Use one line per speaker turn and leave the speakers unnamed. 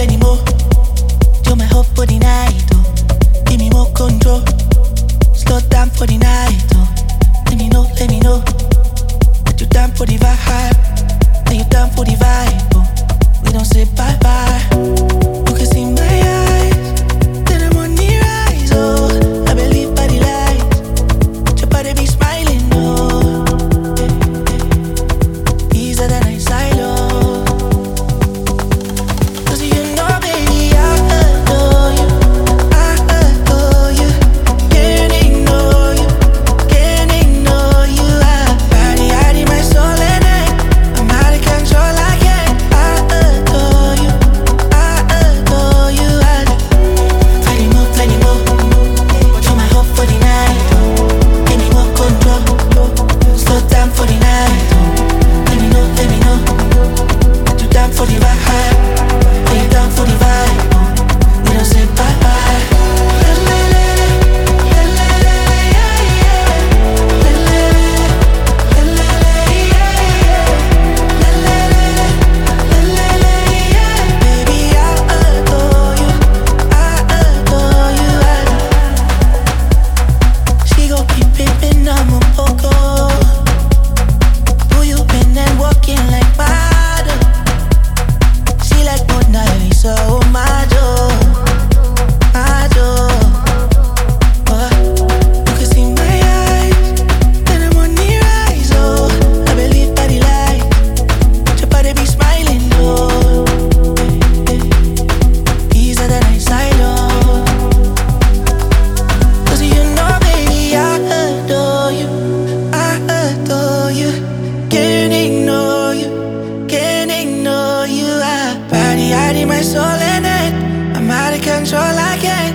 You're my hope for the night. Give me more control. For the night. Let me know, let me know that you down for the vibe. That you down for the vibe. Oh. We don't say bye bye. You can see hiding my soul in it. I'm out of control, I can't.